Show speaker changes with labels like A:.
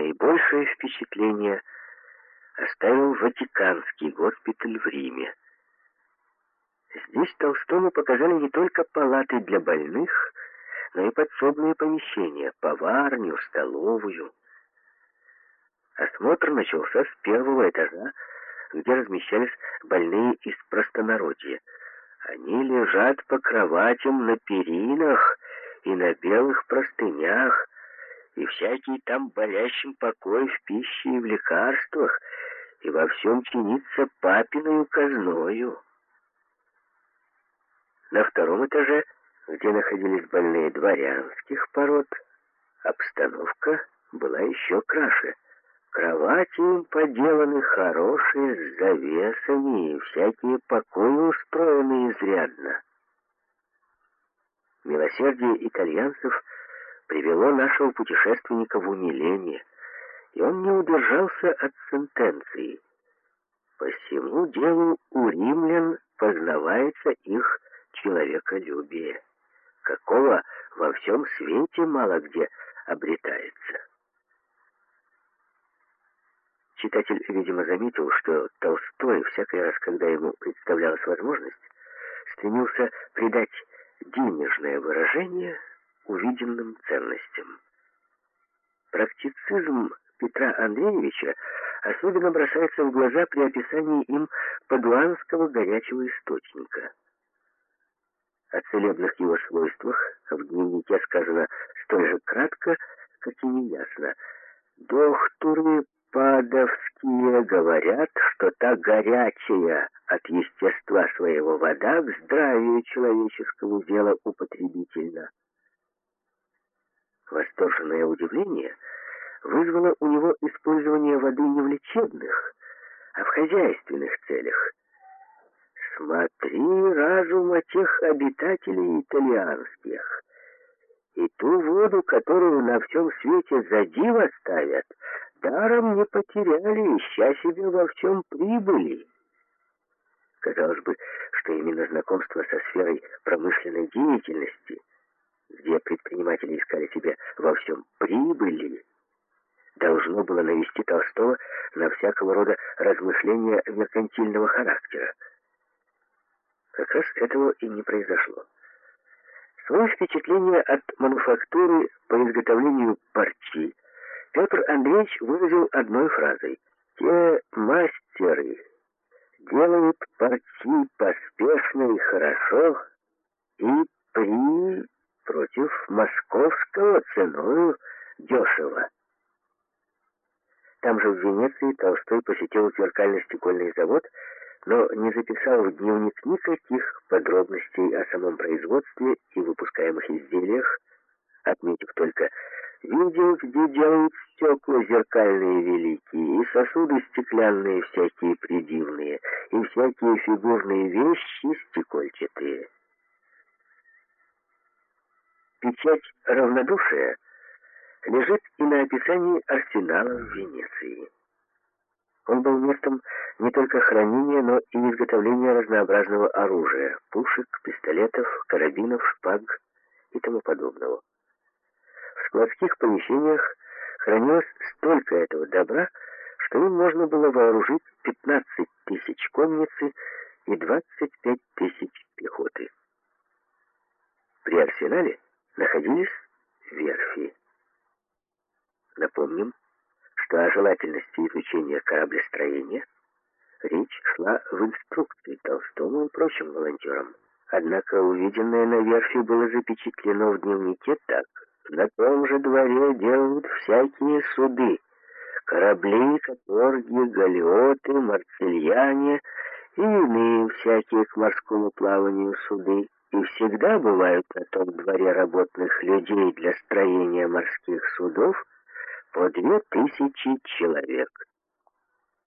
A: наибольшее впечатление оставил Ватиканский госпиталь в Риме. Здесь Толстому показали не только палаты для больных, но и подсобные помещения, поварню, столовую. Осмотр начался с первого этажа, где размещались больные из простонародья. Они лежат по кроватям на перинах и на белых простынях, и всякий там болящим покой в пище и в лекарствах, и во всем чинится папиною казною. На втором этаже, где находились больные дворянских пород, обстановка была еще краше. Кровати им поделаны хорошие, с завесами, и всякие покои устроены изрядно. Милосердие итальянцев привело нашего путешественника в умиление, и он не удержался от сентенции. По всему делу у римлян познавается их человеколюбие, какого во всем свете мало где обретается. Читатель, видимо, заметил, что Толстой всякий раз, когда ему представлялась возможность, стремился придать денежное выражение увиденным ценностям. Практицизм Петра Андреевича особенно бросается в глаза при описании им падуанского горячего источника. О целебных его свойствах в дневнике сказано столь же кратко, как и неясно. Докторы падовские говорят, что та горячая от естества своего вода к здравию человеческому дела употребительна. Восторженное удивление вызвало у него использование воды не в лечебных, а в хозяйственных целях. Смотри разум о тех обитателей итальянских, и ту воду, которую на всем свете за диво ставят, даром не потеряли, ища себе во всем прибыли. Казалось бы, что именно знакомство со сферой промышленной деятельности, предприниматели искали себе во всем прибыли, должно было навести Толстого на всякого рода размышления меркантильного характера. Как раз этого и не произошло. Свое впечатление от мануфактуры по изготовлению парчи Петр Андреевич выразил одной фразой. «Те мастеры делают парчи поспешно и хорошо, и при против московского ценою дешево». Там же в Венеции Толстой посетил зеркально-стекольный завод, но не записал в дневник никаких подробностей о самом производстве и выпускаемых изделиях, отметив только «видел, где делают стекла зеркальные великие, и сосуды стеклянные всякие придивные, и всякие фигурные вещи стекольчатые». Печать равнодушия лежит и на описании арсенала в Венеции. Он был местом не только хранения, но и изготовления разнообразного оружия, пушек, пистолетов, карабинов, шпаг и тому подобного. В складских помещениях хранилось столько этого добра, что им можно было вооружить 15 тысяч конницы и 25 тысяч пехоты. При арсенале находились верфи. Напомним, что о желательности изучения кораблестроения речь шла в инструкции Толстому и прочим волонтерам. Однако увиденное на верфи было запечатлено в дневнике так. На том же дворе делают всякие суды, корабли, каторги, галеоты, марсельяне и иные всякие к морскому плаванию суды. И всегда бывают на том дворе работных людей для строения морских судов, по две тысячи человек.